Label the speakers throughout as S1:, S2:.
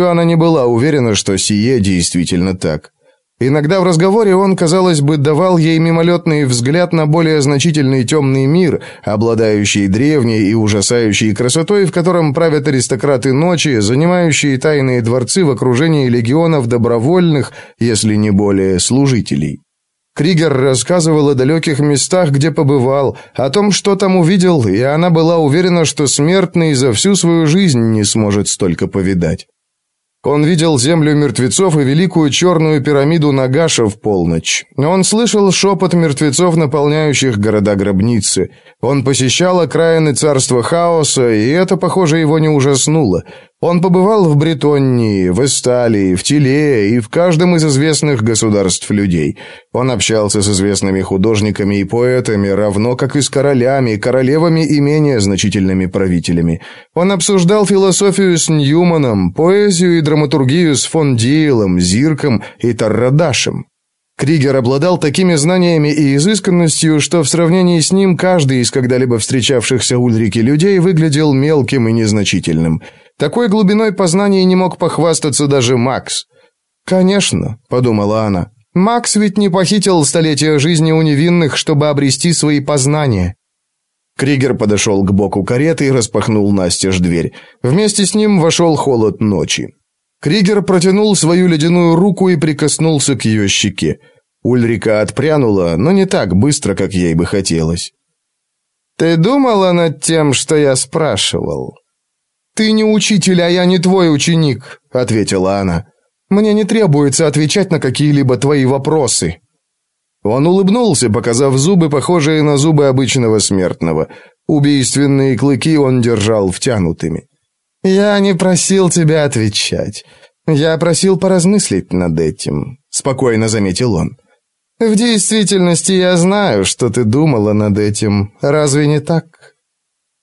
S1: она не была уверена, что сие действительно так. Иногда в разговоре он, казалось бы, давал ей мимолетный взгляд на более значительный темный мир, обладающий древней и ужасающей красотой, в котором правят аристократы ночи, занимающие тайные дворцы в окружении легионов добровольных, если не более, служителей. Кригер рассказывал о далеких местах, где побывал, о том, что там увидел, и она была уверена, что смертный за всю свою жизнь не сможет столько повидать. Он видел землю мертвецов и великую черную пирамиду Нагаша в полночь. Он слышал шепот мертвецов, наполняющих города-гробницы. Он посещал окраины царства хаоса, и это, похоже, его не ужаснуло. Он побывал в Бретонии, в Эсталии, в Тилее и в каждом из известных государств людей. Он общался с известными художниками и поэтами, равно как и с королями, королевами и менее значительными правителями. Он обсуждал философию с Ньюманом, поэзию и драматургию с фон Диелом, Зирком и Таррадашем. Кригер обладал такими знаниями и изысканностью, что в сравнении с ним каждый из когда-либо встречавшихся Ульрики людей выглядел мелким и незначительным. Такой глубиной познания не мог похвастаться даже Макс. «Конечно», — подумала она, — «Макс ведь не похитил столетия жизни у невинных, чтобы обрести свои познания». Кригер подошел к боку кареты и распахнул настежь дверь. Вместе с ним вошел холод ночи. Кригер протянул свою ледяную руку и прикоснулся к ее щеке. Ульрика отпрянула, но не так быстро, как ей бы хотелось. «Ты думала над тем, что я спрашивал?» «Ты не учитель, а я не твой ученик», — ответила она. «Мне не требуется отвечать на какие-либо твои вопросы». Он улыбнулся, показав зубы, похожие на зубы обычного смертного. Убийственные клыки он держал втянутыми. «Я не просил тебя отвечать. Я просил поразмыслить над этим», — спокойно заметил он. «В действительности я знаю, что ты думала над этим. Разве не так?»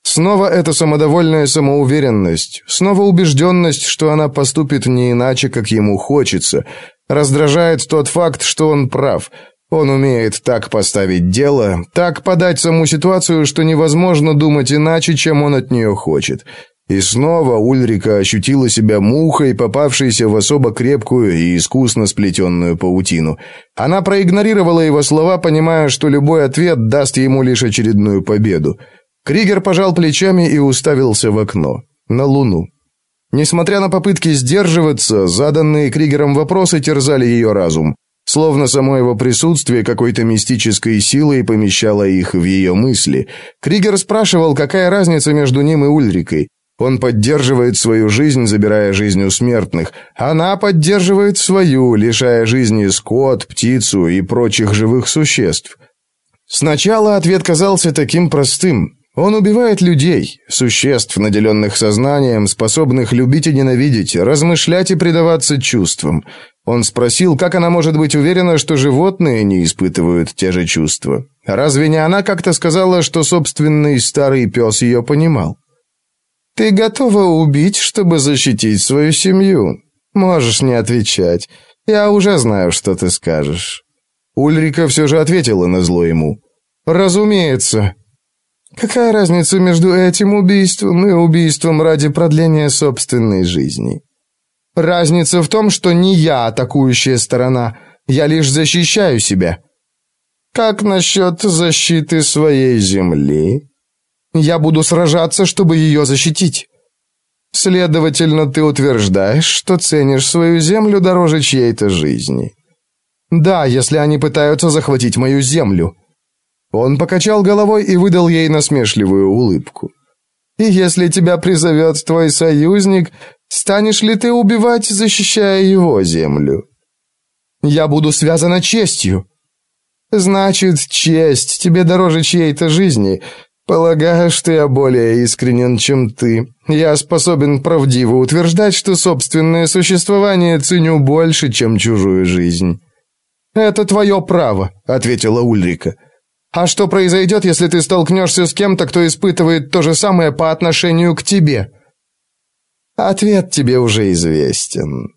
S1: Снова эта самодовольная самоуверенность, снова убежденность, что она поступит не иначе, как ему хочется. Раздражает тот факт, что он прав. Он умеет так поставить дело, так подать саму ситуацию, что невозможно думать иначе, чем он от нее хочет. И снова Ульрика ощутила себя мухой, попавшейся в особо крепкую и искусно сплетенную паутину. Она проигнорировала его слова, понимая, что любой ответ даст ему лишь очередную победу. Кригер пожал плечами и уставился в окно, на луну. Несмотря на попытки сдерживаться, заданные Кригером вопросы терзали ее разум. Словно само его присутствие какой-то мистической силой помещало их в ее мысли. Кригер спрашивал, какая разница между ним и Ульрикой. Он поддерживает свою жизнь, забирая жизнь у смертных. Она поддерживает свою, лишая жизни скот, птицу и прочих живых существ. Сначала ответ казался таким простым. Он убивает людей, существ, наделенных сознанием, способных любить и ненавидеть, размышлять и предаваться чувствам. Он спросил, как она может быть уверена, что животные не испытывают те же чувства. Разве не она как-то сказала, что собственный старый пес ее понимал? Ты готова убить, чтобы защитить свою семью? Можешь не отвечать. Я уже знаю, что ты скажешь. Ульрика все же ответила на зло ему. Разумеется. Какая разница между этим убийством и убийством ради продления собственной жизни? Разница в том, что не я атакующая сторона, я лишь защищаю себя. Как насчет защиты своей земли? Я буду сражаться, чтобы ее защитить. Следовательно, ты утверждаешь, что ценишь свою землю дороже чьей-то жизни. Да, если они пытаются захватить мою землю. Он покачал головой и выдал ей насмешливую улыбку. И если тебя призовет твой союзник, станешь ли ты убивать, защищая его землю? Я буду связана честью. Значит, честь тебе дороже чьей-то жизни, Полагаю, что я более искренен, чем ты. Я способен правдиво утверждать, что собственное существование ценю больше, чем чужую жизнь. Это твое право, ответила Ульрика. А что произойдет, если ты столкнешься с кем-то, кто испытывает то же самое по отношению к тебе? Ответ тебе уже известен.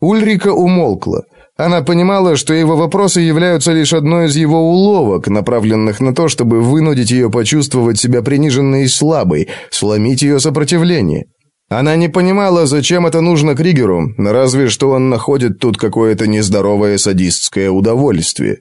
S1: Ульрика умолкла. Она понимала, что его вопросы являются лишь одной из его уловок, направленных на то, чтобы вынудить ее почувствовать себя приниженной и слабой, сломить ее сопротивление. Она не понимала, зачем это нужно Кригеру, разве что он находит тут какое-то нездоровое садистское удовольствие.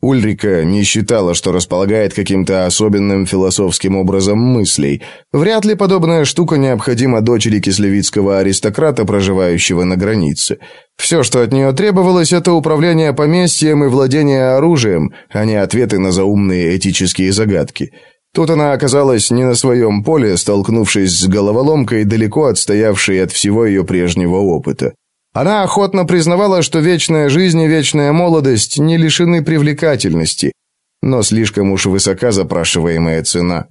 S1: Ульрика не считала, что располагает каким-то особенным философским образом мыслей. Вряд ли подобная штука необходима дочери кислевицкого аристократа, проживающего на границе. Все, что от нее требовалось, это управление поместьем и владение оружием, а не ответы на заумные этические загадки. Тут она оказалась не на своем поле, столкнувшись с головоломкой, далеко отстоявшей от всего ее прежнего опыта. Она охотно признавала, что вечная жизнь и вечная молодость не лишены привлекательности, но слишком уж высока запрашиваемая цена.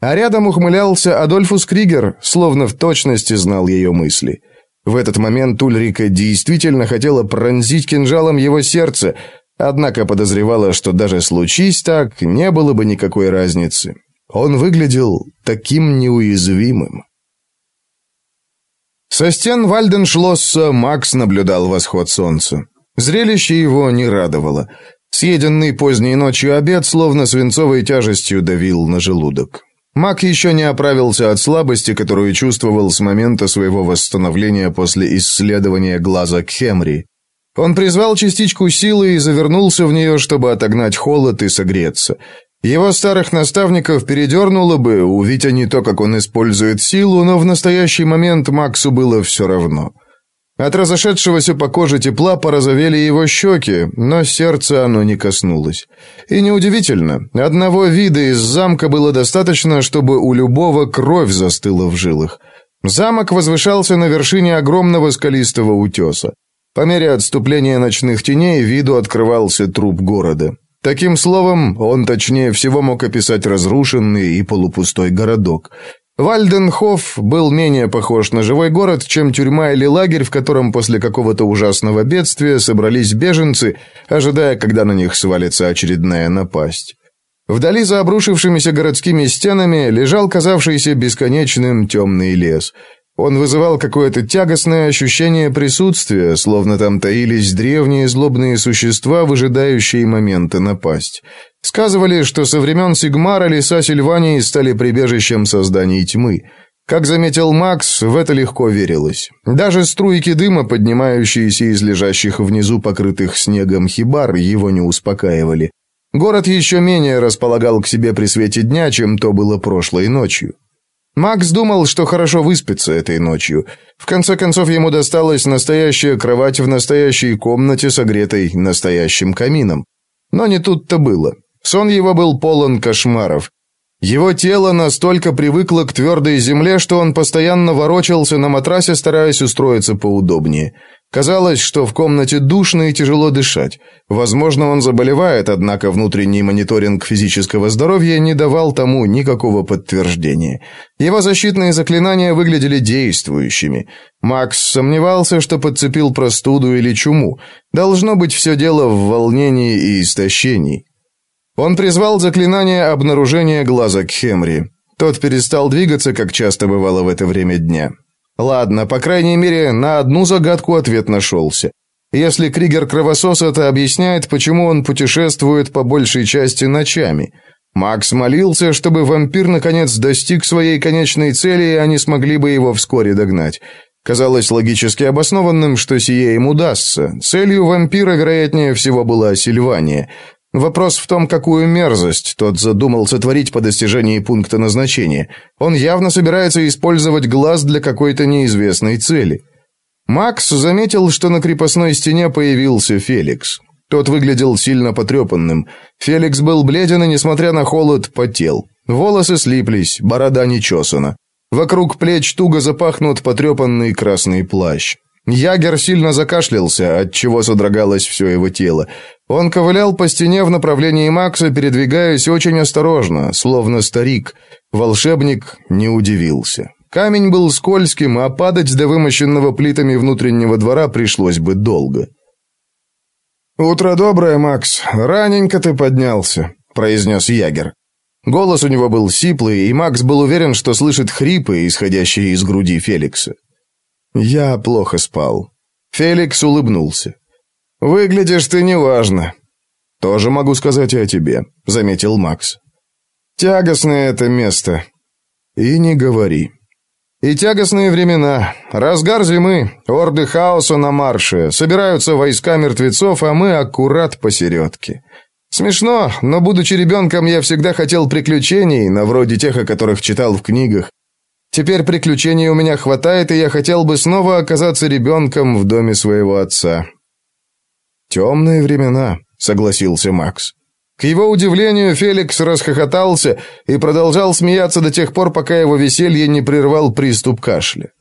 S1: А рядом ухмылялся Адольфус Кригер, словно в точности знал ее мысли. В этот момент Ульрика действительно хотела пронзить кинжалом его сердце, однако подозревала, что даже случись так, не было бы никакой разницы. Он выглядел таким неуязвимым. Со стен Вальденшлосса Макс наблюдал восход солнца. Зрелище его не радовало. Съеденный поздней ночью обед словно свинцовой тяжестью давил на желудок. Мак еще не оправился от слабости, которую чувствовал с момента своего восстановления после исследования глаза Кхемри. Он призвал частичку силы и завернулся в нее, чтобы отогнать холод и согреться. Его старых наставников передернуло бы, увидеть они то, как он использует силу, но в настоящий момент Максу было все равно. От разошедшегося по коже тепла порозовели его щеки, но сердце оно не коснулось. И неудивительно, одного вида из замка было достаточно, чтобы у любого кровь застыла в жилах. Замок возвышался на вершине огромного скалистого утеса. По мере отступления ночных теней виду открывался труп города. Таким словом, он точнее всего мог описать разрушенный и полупустой городок. Вальденхоф был менее похож на живой город, чем тюрьма или лагерь, в котором после какого-то ужасного бедствия собрались беженцы, ожидая, когда на них свалится очередная напасть. Вдали за обрушившимися городскими стенами лежал казавшийся бесконечным темный лес – он вызывал какое-то тягостное ощущение присутствия, словно там таились древние злобные существа, выжидающие момента напасть. Сказывали, что со времен Сигмара леса Сильвании стали прибежищем созданий тьмы. Как заметил Макс, в это легко верилось. Даже струйки дыма, поднимающиеся из лежащих внизу покрытых снегом хибар, его не успокаивали. Город еще менее располагал к себе при свете дня, чем то было прошлой ночью. Макс думал, что хорошо выспится этой ночью. В конце концов, ему досталась настоящая кровать в настоящей комнате, согретой настоящим камином. Но не тут-то было. Сон его был полон кошмаров. Его тело настолько привыкло к твердой земле, что он постоянно ворочался на матрасе, стараясь устроиться поудобнее. Казалось, что в комнате душно и тяжело дышать. Возможно, он заболевает, однако внутренний мониторинг физического здоровья не давал тому никакого подтверждения. Его защитные заклинания выглядели действующими. Макс сомневался, что подцепил простуду или чуму. Должно быть все дело в волнении и истощении. Он призвал заклинание обнаружения глаза Кхемри. Тот перестал двигаться, как часто бывало в это время дня. Ладно, по крайней мере, на одну загадку ответ нашелся. Если Кригер кровосос, это объясняет, почему он путешествует по большей части ночами. Макс молился, чтобы вампир наконец достиг своей конечной цели, и они смогли бы его вскоре догнать. Казалось логически обоснованным, что сие им удастся. Целью вампира, вероятнее всего, была Сильвания. Вопрос в том, какую мерзость тот задумал сотворить по достижении пункта назначения. Он явно собирается использовать глаз для какой-то неизвестной цели. Макс заметил, что на крепостной стене появился Феликс. Тот выглядел сильно потрепанным. Феликс был бледен и, несмотря на холод, потел. Волосы слиплись, борода не чесана. Вокруг плеч туго запахнут потрепанный красный плащ. Ягер сильно закашлялся, от чего содрогалось все его тело. Он ковылял по стене в направлении Макса, передвигаясь очень осторожно, словно старик. Волшебник не удивился. Камень был скользким, а падать до вымощенного плитами внутреннего двора пришлось бы долго. «Утро доброе, Макс. Раненько ты поднялся», — произнес Ягер. Голос у него был сиплый, и Макс был уверен, что слышит хрипы, исходящие из груди Феликса. Я плохо спал. Феликс улыбнулся. Выглядишь ты неважно. Тоже могу сказать и о тебе, заметил Макс. Тягостное это место. И не говори. И тягостные времена. Разгар зимы, орды хаоса на марше, собираются войска мертвецов, а мы аккурат посередке. Смешно, но будучи ребенком, я всегда хотел приключений, на вроде тех, о которых читал в книгах. Теперь приключений у меня хватает, и я хотел бы снова оказаться ребенком в доме своего отца. «Темные времена», — согласился Макс. К его удивлению, Феликс расхохотался и продолжал смеяться до тех пор, пока его веселье не прервал приступ кашля.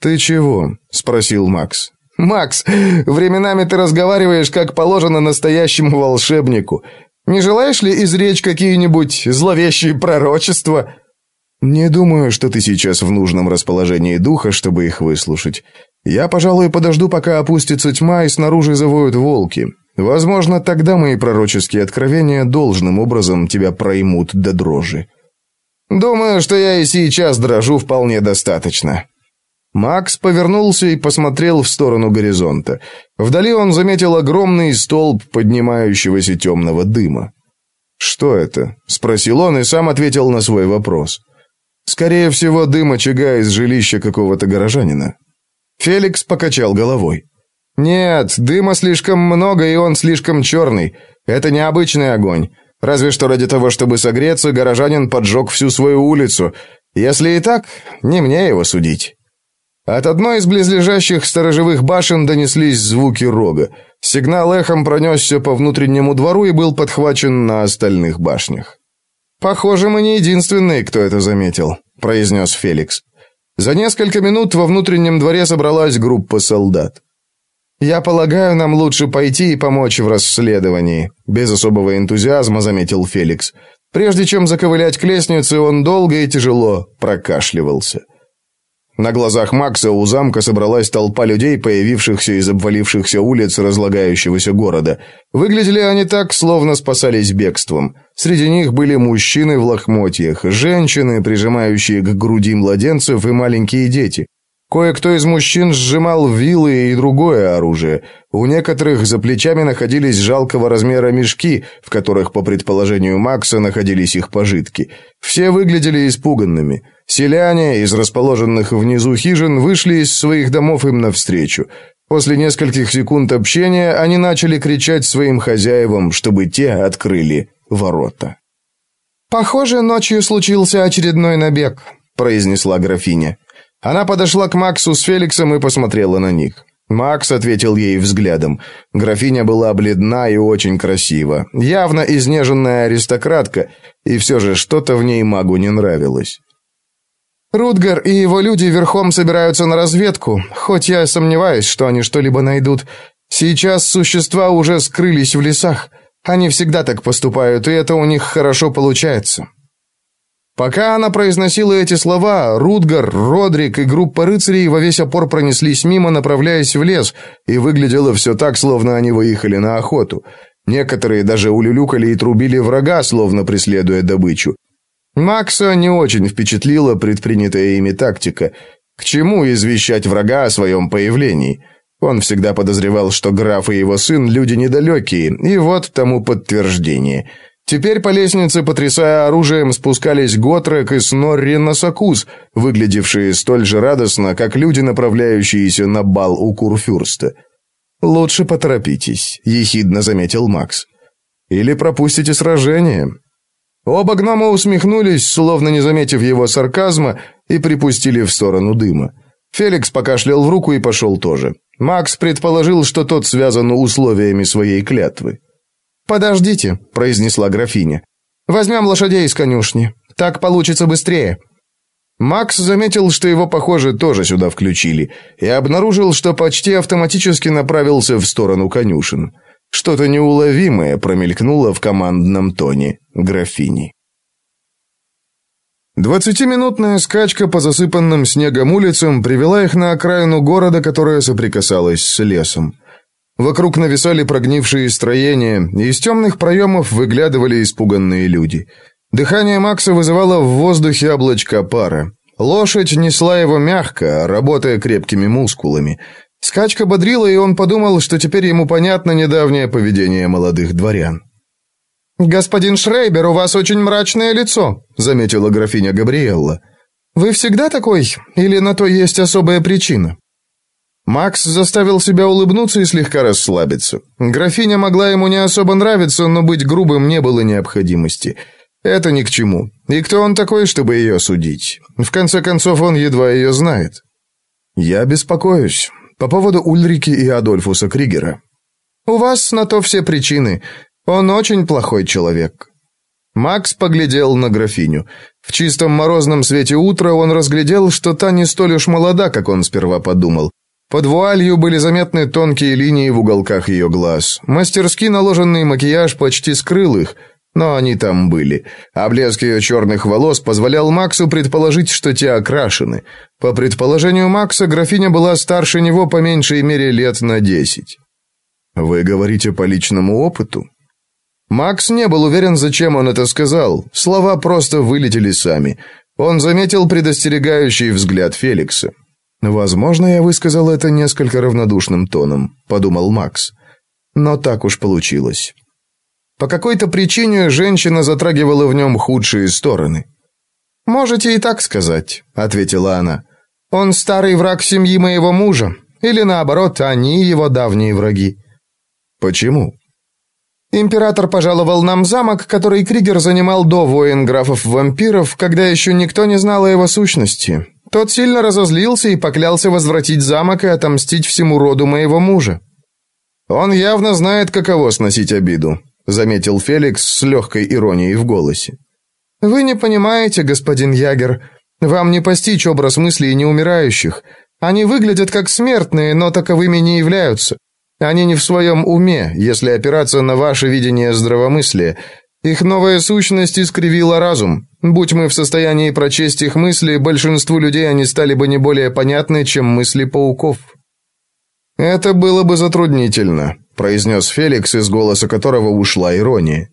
S1: «Ты чего?» — спросил Макс. «Макс, временами ты разговариваешь, как положено настоящему волшебнику. Не желаешь ли изречь какие-нибудь зловещие пророчества?» «Не думаю, что ты сейчас в нужном расположении духа, чтобы их выслушать. Я, пожалуй, подожду, пока опустится тьма и снаружи завоют волки. Возможно, тогда мои пророческие откровения должным образом тебя проймут до дрожи. Думаю, что я и сейчас дрожу вполне достаточно. Макс повернулся и посмотрел в сторону горизонта. Вдали он заметил огромный столб поднимающегося темного дыма. «Что это?» — спросил он и сам ответил на свой вопрос. «Скорее всего, дым очага из жилища какого-то горожанина». Феликс покачал головой. «Нет, дыма слишком много, и он слишком черный. Это необычный огонь. Разве что ради того, чтобы согреться, горожанин поджег всю свою улицу. Если и так, не мне его судить». От одной из близлежащих сторожевых башен донеслись звуки рога. Сигнал эхом пронесся по внутреннему двору и был подхвачен на остальных башнях. «Похоже, мы не единственные, кто это заметил», — произнес Феликс. За несколько минут во внутреннем дворе собралась группа солдат. «Я полагаю, нам лучше пойти и помочь в расследовании», — без особого энтузиазма заметил Феликс. Прежде чем заковылять к лестнице, он долго и тяжело прокашливался. На глазах Макса у замка собралась толпа людей, появившихся из обвалившихся улиц разлагающегося города. Выглядели они так, словно спасались бегством. Среди них были мужчины в лохмотьях, женщины, прижимающие к груди младенцев и маленькие дети. Кое-кто из мужчин сжимал вилы и другое оружие. У некоторых за плечами находились жалкого размера мешки, в которых, по предположению Макса, находились их пожитки. Все выглядели испуганными. Селяне из расположенных внизу хижин вышли из своих домов им навстречу. После нескольких секунд общения они начали кричать своим хозяевам, чтобы те открыли ворота. «Похоже, ночью случился очередной набег», — произнесла графиня. Она подошла к Максу с Феликсом и посмотрела на них. Макс ответил ей взглядом. Графиня была бледна и очень красива, явно изнеженная аристократка, и все же что-то в ней магу не нравилось. Рутгар и его люди верхом собираются на разведку, хоть я сомневаюсь, что они что-либо найдут. Сейчас существа уже скрылись в лесах. Они всегда так поступают, и это у них хорошо получается. Пока она произносила эти слова, Рудгар, Родрик и группа рыцарей во весь опор пронеслись мимо, направляясь в лес, и выглядело все так, словно они выехали на охоту. Некоторые даже улюлюкали и трубили врага, словно преследуя добычу. Макса не очень впечатлила предпринятая ими тактика. К чему извещать врага о своем появлении? Он всегда подозревал, что граф и его сын люди недалекие, и вот тому подтверждение – Теперь по лестнице, потрясая оружием, спускались Готрек и Снорри Носокус, выглядевшие столь же радостно, как люди, направляющиеся на бал у Курфюрста. «Лучше поторопитесь», — ехидно заметил Макс. «Или пропустите сражение». Оба гнома усмехнулись, словно не заметив его сарказма, и припустили в сторону дыма. Феликс покашлял в руку и пошел тоже. Макс предположил, что тот связан условиями своей клятвы. «Подождите», — произнесла графиня. «Возьмем лошадей из конюшни. Так получится быстрее». Макс заметил, что его, похоже, тоже сюда включили, и обнаружил, что почти автоматически направился в сторону конюшен. Что-то неуловимое промелькнуло в командном тоне графини. Двадцатиминутная скачка по засыпанным снегом улицам привела их на окраину города, которая соприкасалась с лесом. Вокруг нависали прогнившие строения, и из темных проемов выглядывали испуганные люди. Дыхание Макса вызывало в воздухе облачко пара. Лошадь несла его мягко, работая крепкими мускулами. Скачка бодрила, и он подумал, что теперь ему понятно недавнее поведение молодых дворян. «Господин Шрейбер, у вас очень мрачное лицо», — заметила графиня Габриэлла. Вы всегда такой или на то есть особая причина?» Макс заставил себя улыбнуться и слегка расслабиться. Графиня могла ему не особо нравиться, но быть грубым не было необходимости. Это ни к чему. И кто он такой, чтобы ее судить? В конце концов, он едва ее знает. Я беспокоюсь по поводу Ульрики и Адольфуса Кригера. У вас на то все причины. Он очень плохой человек. Макс поглядел на графиню. В чистом морозном свете утра он разглядел, что та не столь уж молода, как он сперва подумал. Под вуалью были заметны тонкие линии в уголках ее глаз. Мастерски наложенный макияж почти скрыл их, но они там были. А блеск ее черных волос позволял Максу предположить, что те окрашены. По предположению Макса, графиня была старше него по меньшей мере лет на десять. «Вы говорите по личному опыту?» Макс не был уверен, зачем он это сказал. Слова просто вылетели сами. Он заметил предостерегающий взгляд Феликса. «Возможно, я высказал это несколько равнодушным тоном», — подумал Макс. Но так уж получилось. По какой-то причине женщина затрагивала в нем худшие стороны. «Можете и так сказать», — ответила она. «Он старый враг семьи моего мужа. Или наоборот, они его давние враги». «Почему?» Император пожаловал нам замок, который Кригер занимал до войн графов-вампиров, когда еще никто не знал о его сущности. Тот сильно разозлился и поклялся возвратить замок и отомстить всему роду моего мужа. Он явно знает, каково сносить обиду, заметил Феликс с легкой иронией в голосе. Вы не понимаете, господин Ягер, вам не постичь образ мыслей неумирающих. Они выглядят как смертные, но таковыми не являются. Они не в своем уме, если опираться на ваше видение здравомыслия. Их новая сущность искривила разум. Будь мы в состоянии прочесть их мысли, большинству людей они стали бы не более понятны, чем мысли пауков. Это было бы затруднительно, произнес Феликс, из голоса которого ушла ирония.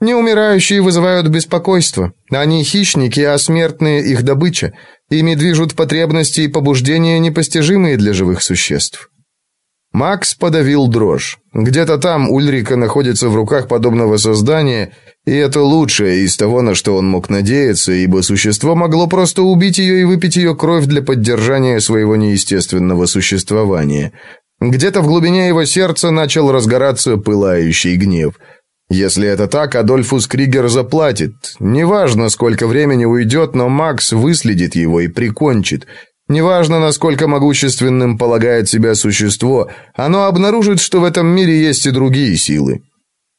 S1: Неумирающие вызывают беспокойство. Они хищники, а смертные их добыча. Ими движут потребности и побуждения, непостижимые для живых существ. Макс подавил дрожь. Где-то там Ульрика находится в руках подобного создания, и это лучшее из того, на что он мог надеяться, ибо существо могло просто убить ее и выпить ее кровь для поддержания своего неестественного существования. Где-то в глубине его сердца начал разгораться пылающий гнев. Если это так, Адольфус Кригер заплатит. Неважно, сколько времени уйдет, но Макс выследит его и прикончит. Неважно, насколько могущественным полагает себя существо, оно обнаружит, что в этом мире есть и другие силы.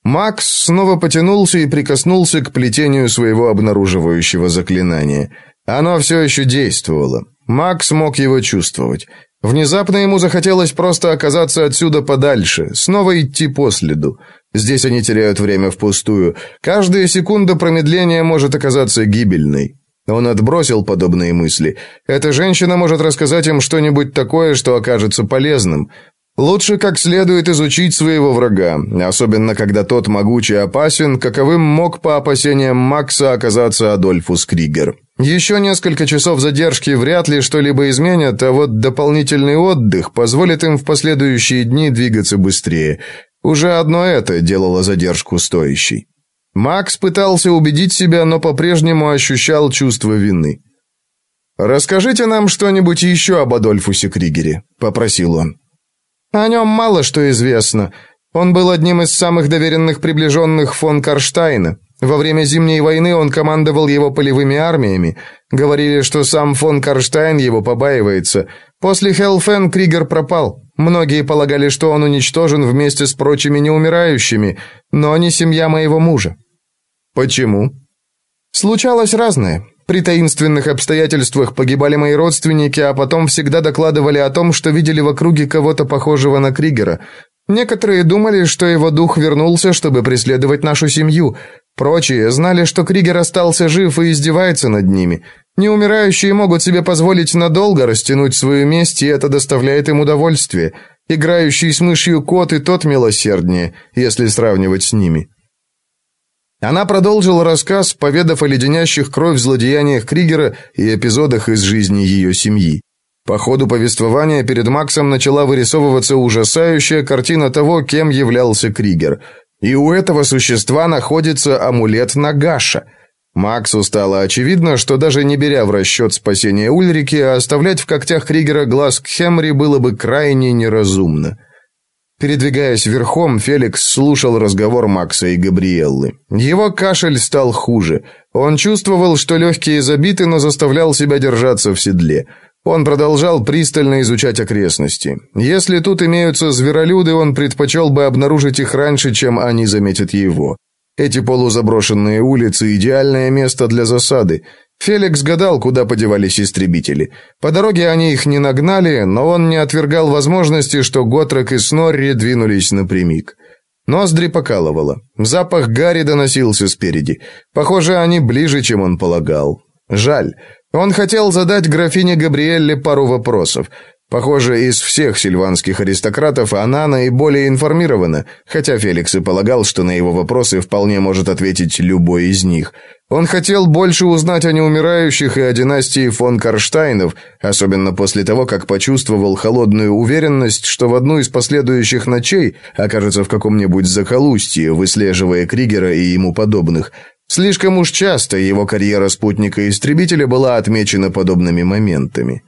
S1: Макс снова потянулся и прикоснулся к плетению своего обнаруживающего заклинания. Оно все еще действовало. Макс мог его чувствовать. Внезапно ему захотелось просто оказаться отсюда подальше, снова идти по следу. Здесь они теряют время впустую. Каждая секунда промедления может оказаться гибельной. Он отбросил подобные мысли. Эта женщина может рассказать им что-нибудь такое, что окажется полезным. Лучше как следует изучить своего врага, особенно когда тот могуч и опасен, каковым мог по опасениям Макса оказаться Адольфус Кригер. Еще несколько часов задержки вряд ли что-либо изменят, а вот дополнительный отдых позволит им в последующие дни двигаться быстрее. Уже одно это делало задержку стоящей. Макс пытался убедить себя, но по-прежнему ощущал чувство вины. «Расскажите нам что-нибудь еще об Адольфусе Кригере», — попросил он. «О нем мало что известно. Он был одним из самых доверенных приближенных фон Карштайна. Во время Зимней войны он командовал его полевыми армиями. Говорили, что сам фон Карштайн его побаивается. После Хелфен Кригер пропал. Многие полагали, что он уничтожен вместе с прочими неумирающими, но не семья моего мужа. Почему? Случалось разное. При таинственных обстоятельствах погибали мои родственники, а потом всегда докладывали о том, что видели в округе кого-то похожего на Кригера. Некоторые думали, что его дух вернулся, чтобы преследовать нашу семью. Прочие знали, что Кригер остался жив и издевается над ними. Неумирающие могут себе позволить надолго растянуть свою месть, и это доставляет им удовольствие. Играющий с мышью кот и тот милосерднее, если сравнивать с ними. Она продолжила рассказ, поведав о леденящих кровь злодеяниях Кригера и эпизодах из жизни ее семьи. По ходу повествования перед Максом начала вырисовываться ужасающая картина того, кем являлся Кригер. И у этого существа находится амулет Нагаша. Максу стало очевидно, что даже не беря в расчет спасение Ульрики, оставлять в когтях Кригера глаз к Хемри было бы крайне неразумно. Передвигаясь верхом, Феликс слушал разговор Макса и Габриэллы. Его кашель стал хуже. Он чувствовал, что легкие забиты, но заставлял себя держаться в седле. Он продолжал пристально изучать окрестности. Если тут имеются зверолюды, он предпочел бы обнаружить их раньше, чем они заметят его. Эти полузаброшенные улицы – идеальное место для засады. Феликс гадал, куда подевались истребители. По дороге они их не нагнали, но он не отвергал возможности, что Готрек и Снорри двинулись напрямик. Ноздри покалывало. Запах гари доносился спереди. Похоже, они ближе, чем он полагал. Жаль. Он хотел задать графине Габриэлле пару вопросов. Похоже, из всех сильванских аристократов она наиболее информирована, хотя Феликс и полагал, что на его вопросы вполне может ответить любой из них. Он хотел больше узнать о неумирающих и о династии фон Карштайнов, особенно после того, как почувствовал холодную уверенность, что в одну из последующих ночей окажется в каком-нибудь захолустье, выслеживая Кригера и ему подобных. Слишком уж часто его карьера спутника-истребителя была отмечена подобными моментами.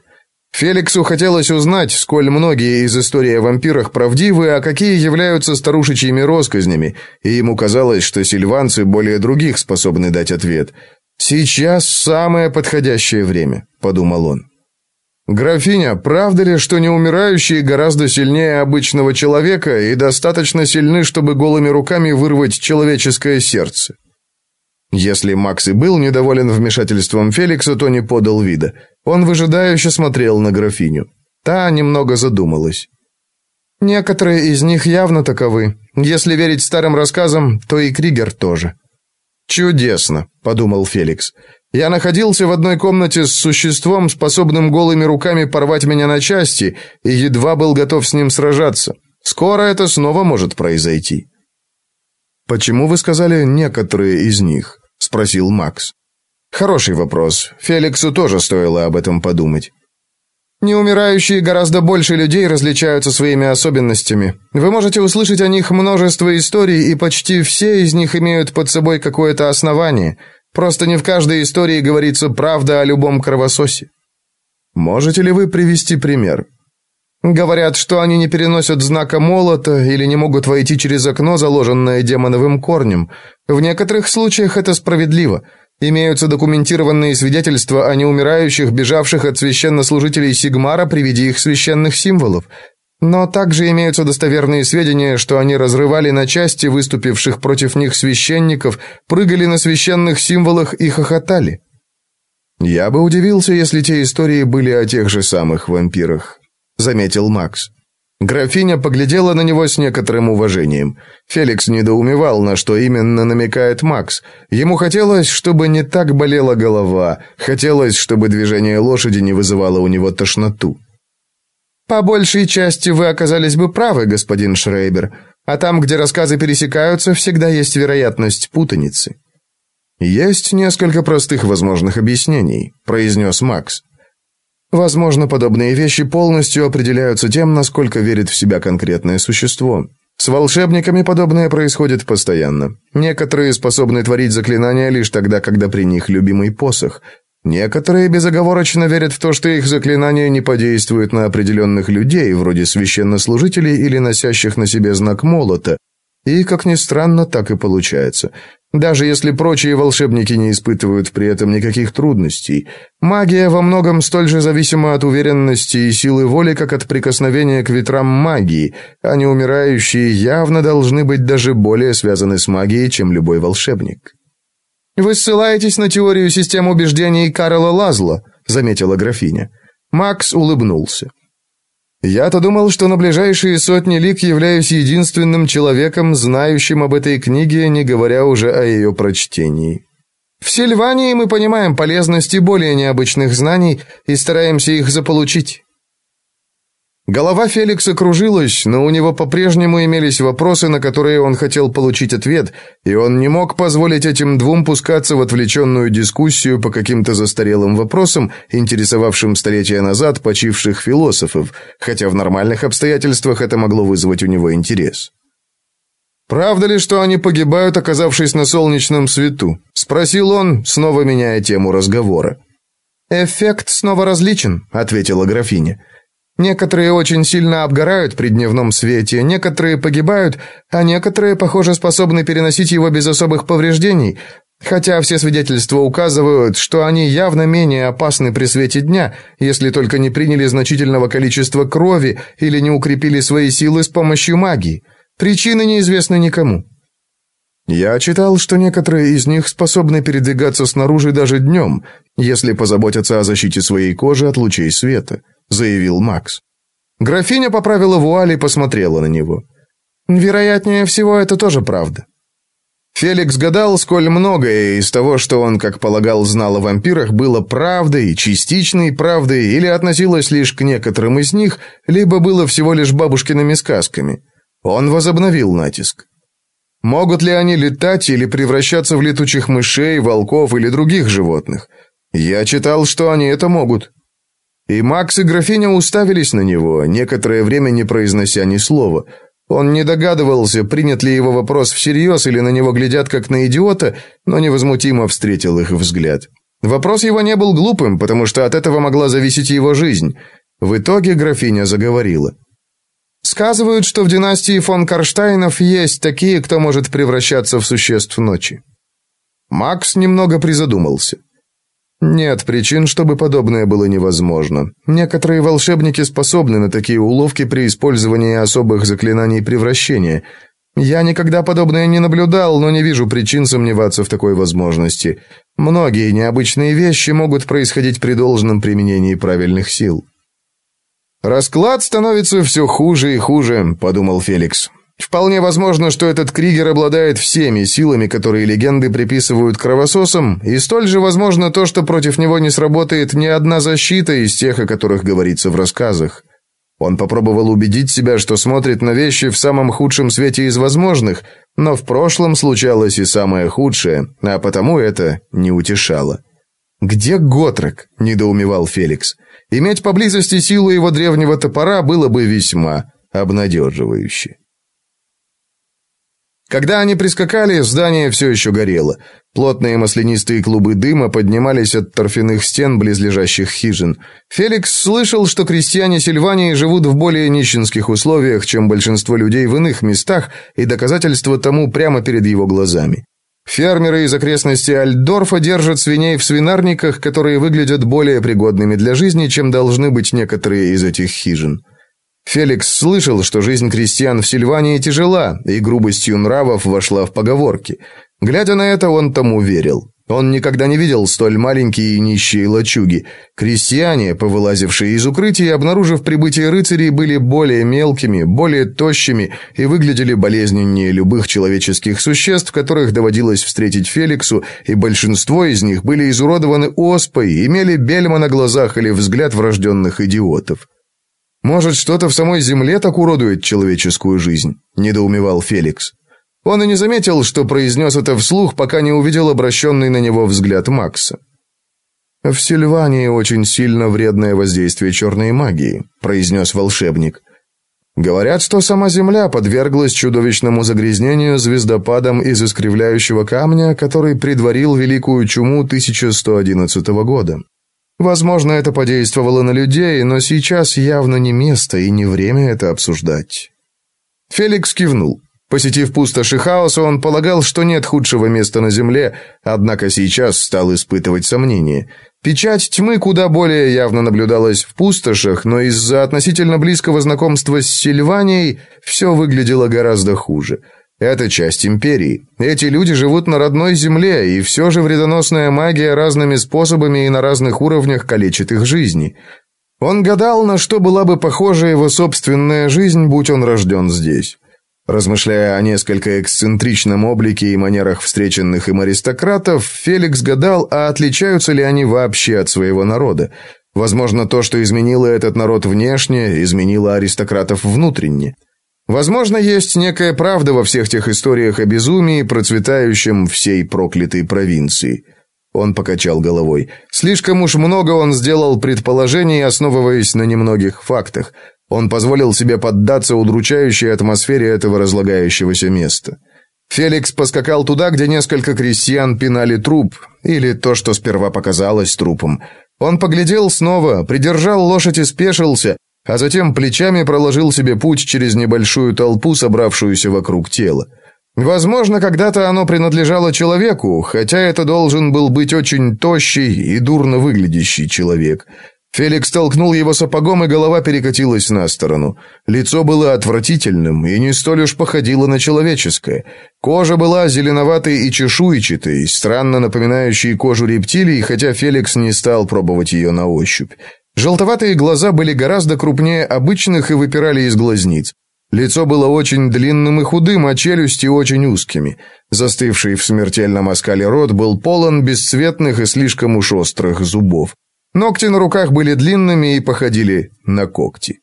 S1: Феликсу хотелось узнать, сколь многие из истории о вампирах правдивы, а какие являются старушечьими россказнями, и ему казалось, что сильванцы более других способны дать ответ. «Сейчас самое подходящее время», — подумал он. «Графиня, правда ли, что неумирающие гораздо сильнее обычного человека и достаточно сильны, чтобы голыми руками вырвать человеческое сердце?» Если Макс и был недоволен вмешательством Феликса, то не подал вида. Он выжидающе смотрел на графиню. Та немного задумалась. Некоторые из них явно таковы. Если верить старым рассказам, то и Кригер тоже. Чудесно, подумал Феликс. Я находился в одной комнате с существом, способным голыми руками порвать меня на части, и едва был готов с ним сражаться. Скоро это снова может произойти. Почему вы сказали некоторые из них? Спросил Макс. Хороший вопрос. Феликсу тоже стоило об этом подумать. Неумирающие гораздо больше людей различаются своими особенностями. Вы можете услышать о них множество историй, и почти все из них имеют под собой какое-то основание. Просто не в каждой истории говорится правда о любом кровососе. Можете ли вы привести пример? Говорят, что они не переносят знака молота или не могут войти через окно, заложенное демоновым корнем. В некоторых случаях это справедливо. Имеются документированные свидетельства о неумирающих, бежавших от священнослужителей Сигмара при виде их священных символов. Но также имеются достоверные сведения, что они разрывали на части выступивших против них священников, прыгали на священных символах и хохотали. Я бы удивился, если те истории были о тех же самых вампирах, заметил Макс. Графиня поглядела на него с некоторым уважением. Феликс недоумевал, на что именно намекает Макс. Ему хотелось, чтобы не так болела голова, хотелось, чтобы движение лошади не вызывало у него тошноту. По большей части вы оказались бы правы, господин Шрейбер, а там, где рассказы пересекаются, всегда есть вероятность путаницы. Есть несколько простых возможных объяснений, произнес Макс. Возможно, подобные вещи полностью определяются тем, насколько верит в себя конкретное существо. С волшебниками подобное происходит постоянно. Некоторые способны творить заклинания лишь тогда, когда при них любимый посох. Некоторые безоговорочно верят в то, что их заклинания не подействуют на определенных людей, вроде священнослужителей или носящих на себе знак молота. И, как ни странно, так и получается. Даже если прочие волшебники не испытывают при этом никаких трудностей, магия во многом столь же зависима от уверенности и силы воли, как от прикосновения к ветрам магии, а неумирающие явно должны быть даже более связаны с магией, чем любой волшебник. Вы ссылаетесь на теорию систем убеждений Карла Лазло, заметила графиня. Макс улыбнулся. Я-то думал, что на ближайшие сотни лик являюсь единственным человеком, знающим об этой книге, не говоря уже о ее прочтении. В Сильвании мы понимаем полезность более необычных знаний и стараемся их заполучить. Голова Феликса кружилась, но у него по-прежнему имелись вопросы, на которые он хотел получить ответ, и он не мог позволить этим двум пускаться в отвлеченную дискуссию по каким-то застарелым вопросам, интересовавшим столетия назад почивших философов, хотя в нормальных обстоятельствах это могло вызвать у него интерес. Правда ли, что они погибают, оказавшись на солнечном свету? спросил он, снова меняя тему разговора. Эффект снова различен, ответила графиня. Некоторые очень сильно обгорают при дневном свете, некоторые погибают, а некоторые, похоже, способны переносить его без особых повреждений, хотя все свидетельства указывают, что они явно менее опасны при свете дня, если только не приняли значительного количества крови или не укрепили свои силы с помощью магии. Причины неизвестны никому. Я читал, что некоторые из них способны передвигаться снаружи даже днем, если позаботятся о защите своей кожи от лучей света заявил Макс. Графиня поправила вуаль и посмотрела на него. Вероятнее всего, это тоже правда. Феликс гадал, сколь многое из того, что он, как полагал, знал о вампирах, было правдой, частичной правдой или относилось лишь к некоторым из них, либо было всего лишь бабушкиными сказками. Он возобновил натиск. Могут ли они летать или превращаться в летучих мышей, волков или других животных? Я читал, что они это могут. И Макс и графиня уставились на него, некоторое время не произнося ни слова. Он не догадывался, принят ли его вопрос всерьез или на него глядят как на идиота, но невозмутимо встретил их взгляд. Вопрос его не был глупым, потому что от этого могла зависеть его жизнь. В итоге графиня заговорила. Сказывают, что в династии фон Карштайнов есть такие, кто может превращаться в существ ночи. Макс немного призадумался. Нет причин, чтобы подобное было невозможно. Некоторые волшебники способны на такие уловки при использовании особых заклинаний превращения. Я никогда подобное не наблюдал, но не вижу причин сомневаться в такой возможности. Многие необычные вещи могут происходить при должном применении правильных сил. Расклад становится все хуже и хуже, подумал Феликс. Вполне возможно, что этот Кригер обладает всеми силами, которые легенды приписывают кровососам, и столь же возможно то, что против него не сработает ни одна защита из тех, о которых говорится в рассказах. Он попробовал убедить себя, что смотрит на вещи в самом худшем свете из возможных, но в прошлом случалось и самое худшее, а потому это не утешало. «Где Готрек?» – недоумевал Феликс. «Иметь поблизости силу его древнего топора было бы весьма обнадеживающе». Когда они прискакали, здание все еще горело. Плотные маслянистые клубы дыма поднимались от торфяных стен близлежащих хижин. Феликс слышал, что крестьяне Сильвании живут в более нищенских условиях, чем большинство людей в иных местах, и доказательство тому прямо перед его глазами. Фермеры из окрестностей Альдорфа держат свиней в свинарниках, которые выглядят более пригодными для жизни, чем должны быть некоторые из этих хижин. Феликс слышал, что жизнь крестьян в Сильвании тяжела, и грубостью нравов вошла в поговорки. Глядя на это, он тому верил. Он никогда не видел столь маленькие и нищие лачуги. Крестьяне, повылазившие из укрытий, обнаружив прибытие рыцарей, были более мелкими, более тощими и выглядели болезненнее любых человеческих существ, которых доводилось встретить Феликсу, и большинство из них были изуродованы оспой, имели бельма на глазах или взгляд врожденных идиотов. Может, что-то в самой земле так уродует человеческую жизнь, недоумевал Феликс. Он и не заметил, что произнес это вслух, пока не увидел обращенный на него взгляд Макса. В Сильвании очень сильно вредное воздействие черной магии, произнес волшебник. Говорят, что сама Земля подверглась чудовищному загрязнению звездопадом из искривляющего камня, который предварил великую чуму 1111 года. Возможно, это подействовало на людей, но сейчас явно не место и не время это обсуждать. Феликс кивнул. Посетив пустоши хаоса, он полагал, что нет худшего места на земле, однако сейчас стал испытывать сомнения. Печать тьмы куда более явно наблюдалась в пустошах, но из-за относительно близкого знакомства с Сильванией все выглядело гораздо хуже – это часть империи. Эти люди живут на родной земле, и все же вредоносная магия разными способами и на разных уровнях калечит их жизни. Он гадал, на что была бы похожа его собственная жизнь, будь он рожден здесь. Размышляя о несколько эксцентричном облике и манерах встреченных им аристократов, Феликс гадал, а отличаются ли они вообще от своего народа. Возможно, то, что изменило этот народ внешне, изменило аристократов внутренне. Возможно, есть некая правда во всех тех историях о безумии, процветающем всей проклятой провинции. Он покачал головой. Слишком уж много он сделал предположений, основываясь на немногих фактах. Он позволил себе поддаться удручающей атмосфере этого разлагающегося места. Феликс поскакал туда, где несколько крестьян пинали труп, или то, что сперва показалось трупом. Он поглядел снова, придержал лошадь и спешился, а затем плечами проложил себе путь через небольшую толпу, собравшуюся вокруг тела. Возможно, когда-то оно принадлежало человеку, хотя это должен был быть очень тощий и дурно выглядящий человек – Феликс толкнул его сапогом, и голова перекатилась на сторону. Лицо было отвратительным и не столь уж походило на человеческое. Кожа была зеленоватой и чешуйчатой, странно напоминающей кожу рептилий, хотя Феликс не стал пробовать ее на ощупь. Желтоватые глаза были гораздо крупнее обычных и выпирали из глазниц. Лицо было очень длинным и худым, а челюсти очень узкими. Застывший в смертельном оскале рот был полон бесцветных и слишком уж острых зубов. Ногти на руках были длинными и походили на когти.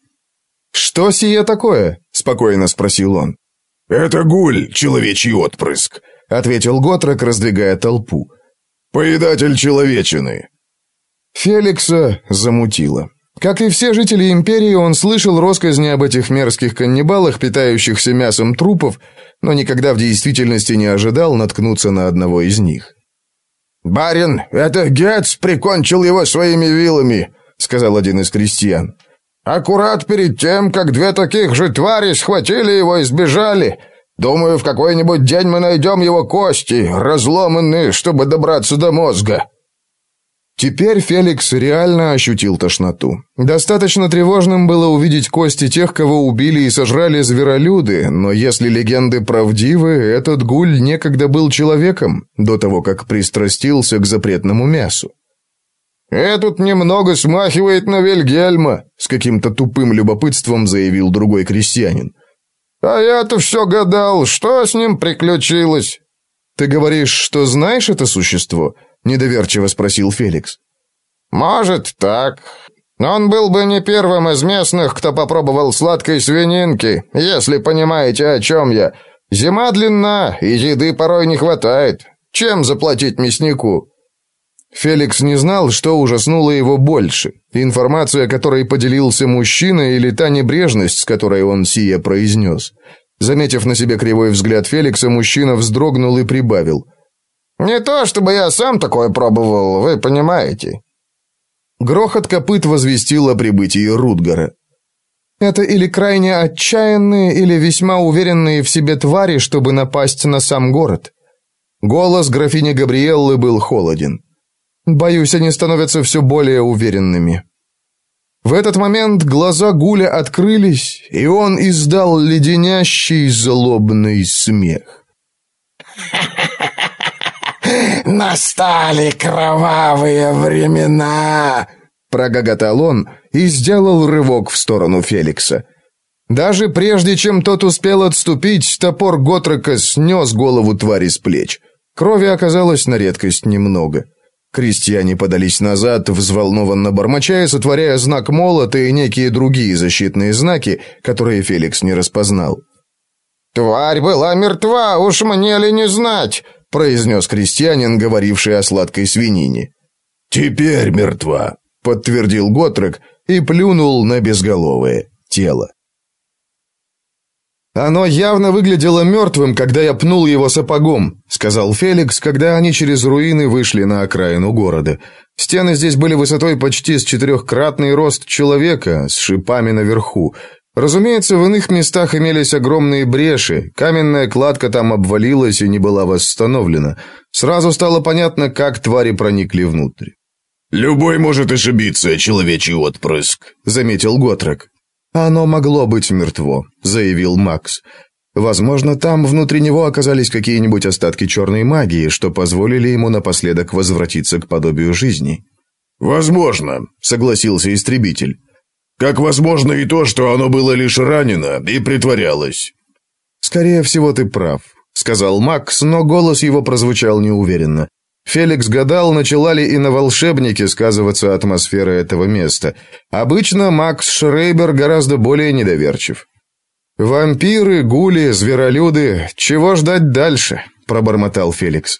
S1: «Что сие такое?» – спокойно спросил он.
S2: «Это гуль, человечий отпрыск», — ответил Готрок, раздвигая толпу. «Поедатель человечины».
S1: Феликса замутило. Как и все жители империи, он слышал россказни об этих мерзких каннибалах, питающихся мясом трупов, но никогда в действительности не ожидал наткнуться на одного из них.
S2: «Барин, это Гетц прикончил его своими вилами», — сказал один из крестьян. «Аккурат перед тем, как две таких же твари схватили его и сбежали. Думаю, в какой-нибудь день мы найдем его кости, разломанные, чтобы добраться до мозга».
S1: Теперь Феликс реально ощутил тошноту. Достаточно тревожным было увидеть кости тех, кого убили и сожрали зверолюды, но если легенды правдивы, этот гуль некогда был человеком, до того, как пристрастился к запретному мясу.
S2: «Этот немного смахивает на Вильгельма», — с каким-то тупым любопытством заявил другой крестьянин. «А я-то все гадал, что с ним приключилось?»
S1: «Ты говоришь, что знаешь это существо?» Недоверчиво спросил Феликс.
S2: Может, так. Но он был бы не первым из местных, кто попробовал сладкой свининки, если понимаете, о чем я. Зима длинна, и еды порой не хватает. Чем заплатить мяснику?
S1: Феликс не знал, что ужаснуло его больше: информация, которой поделился мужчина, или та небрежность, с которой он сие произнес. Заметив на себе кривой взгляд Феликса, мужчина вздрогнул и прибавил:
S2: не то чтобы я сам такое пробовал, вы понимаете.
S1: Грохот копыт возвестил о прибытии Рутгара. Это или крайне отчаянные, или весьма уверенные в себе твари, чтобы напасть на сам город. Голос графини Габриэллы был холоден. Боюсь, они становятся все более уверенными. В этот момент глаза Гуля открылись, и он издал леденящий злобный смех.
S2: Настали кровавые времена!»
S1: Прогоготал он и сделал рывок в сторону Феликса. Даже прежде чем тот успел отступить, топор Готрека снес голову твари с плеч. Крови оказалось на редкость немного. Крестьяне подались назад, взволнованно бормоча и сотворяя знак молота и некие другие защитные знаки, которые Феликс не распознал.
S2: «Тварь была мертва, уж мне ли не знать!»
S1: Произнес крестьянин, говоривший о сладкой свинине.
S2: «Теперь мертва», —
S1: подтвердил Готрек и плюнул на безголовое тело. «Оно явно выглядело мертвым, когда я пнул его сапогом», — сказал Феликс, когда они через руины вышли на окраину города. Стены здесь были высотой почти с четырехкратный рост человека, с шипами наверху. Разумеется, в иных местах имелись огромные бреши, каменная кладка там обвалилась и не была восстановлена. Сразу стало понятно, как твари проникли внутрь.
S2: «Любой может ошибиться, человечий отпрыск», — заметил Готрек.
S1: «Оно могло быть мертво», — заявил Макс. «Возможно, там внутри него оказались какие-нибудь остатки черной магии, что позволили ему напоследок возвратиться к подобию жизни».
S2: «Возможно», — согласился истребитель. Как возможно и то, что оно было лишь ранено и притворялось.
S1: Скорее всего, ты прав, сказал Макс, но голос его прозвучал неуверенно. Феликс гадал, начала ли и на волшебнике сказываться атмосфера этого места. Обычно Макс Шрейбер гораздо более недоверчив. Вампиры, гули, зверолюды, чего ждать дальше? пробормотал Феликс.